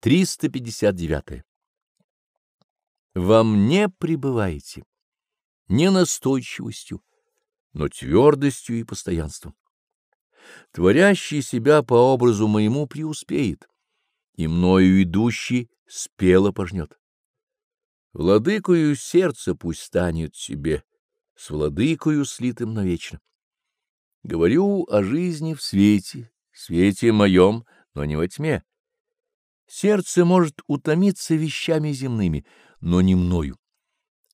359. Во мне пребываете не настойчивостью, но твердостью и постоянством. Творящий себя по образу моему преуспеет, и мною идущий спело пожнет. Владыкою сердце пусть станет себе, с владыкою слитым навечно. Говорю о жизни в свете, свете моем, но не во тьме. Сердце может утомиться вещами земными, но не мною.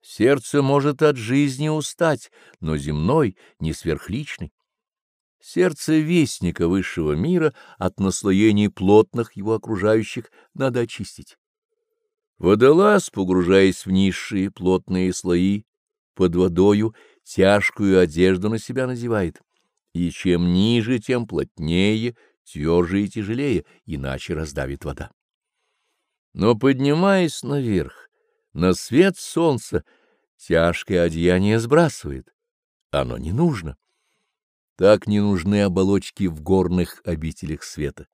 Сердце может от жизни устать, но земной, не сверхличный. Сердце вестника высшего мира от наслоений плотных его окружающих надо очистить. Водолаз, погружаясь в низшие плотные слои, под водою тяжкую одежду на себя надевает, и чем ниже, тем плотнее, тверже и тяжелее, иначе раздавит вода. Но, поднимаясь наверх, на свет солнца, тяжкое одеяние сбрасывает. Оно не нужно. Так не нужны оболочки в горных обителях света.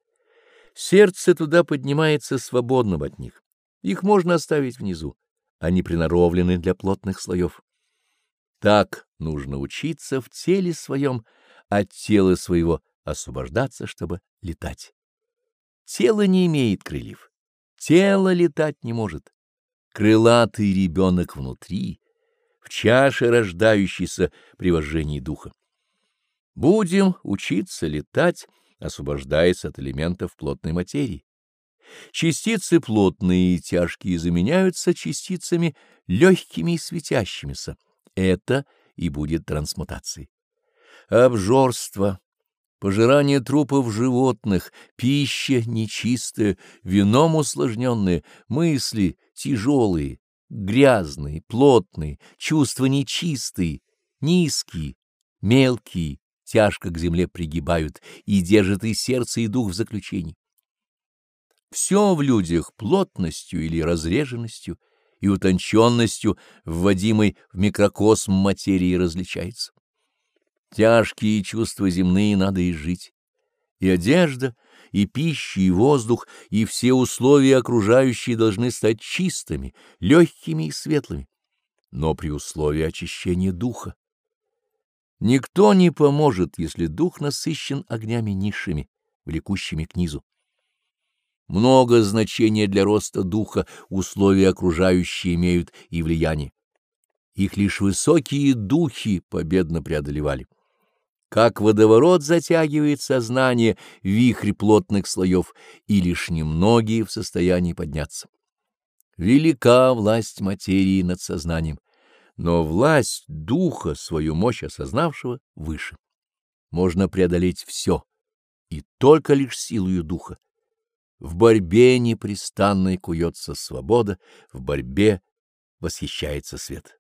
Сердце туда поднимается свободным от них. Их можно оставить внизу. Они приноровлены для плотных слоев. Так нужно учиться в теле своем, от тела своего освобождаться, чтобы летать. Тело не имеет крыльев. Тело летать не может. Крылатый ребенок внутри, в чаше рождающийся при вожжении духа. Будем учиться летать, освобождаясь от элементов плотной материи. Частицы плотные и тяжкие заменяются частицами легкими и светящимися. Это и будет трансмутацией. Обжорство, пожирание трупов животных, пища нечистая, вином усложненные, мысли тяжелые, грязные, плотные, чувства нечистые, низкие, мелкие, тяжко к земле пригибают и держат и сердце, и дух в заключении. Все в людях плотностью или разреженностью и утонченностью, вводимой в микрокосм материи, различается. Тяжкие чувства земные надо изжить. И одежда, и пища, и воздух, и все условия окружающие должны стать чистыми, легкими и светлыми, но при условии очищения духа. Никто не поможет, если дух насыщен огнями низшими, влекущими к низу. Много значения для роста духа условия окружающие имеют и влияние. Их лишь высокие духи победно преодолевали как водоворот затягивает сознание вихрь плотных слоев, и лишь немногие в состоянии подняться. Велика власть материи над сознанием, но власть духа, свою мощь осознавшего, выше. Можно преодолеть все, и только лишь силою духа. В борьбе непрестанной куется свобода, в борьбе восхищается свет.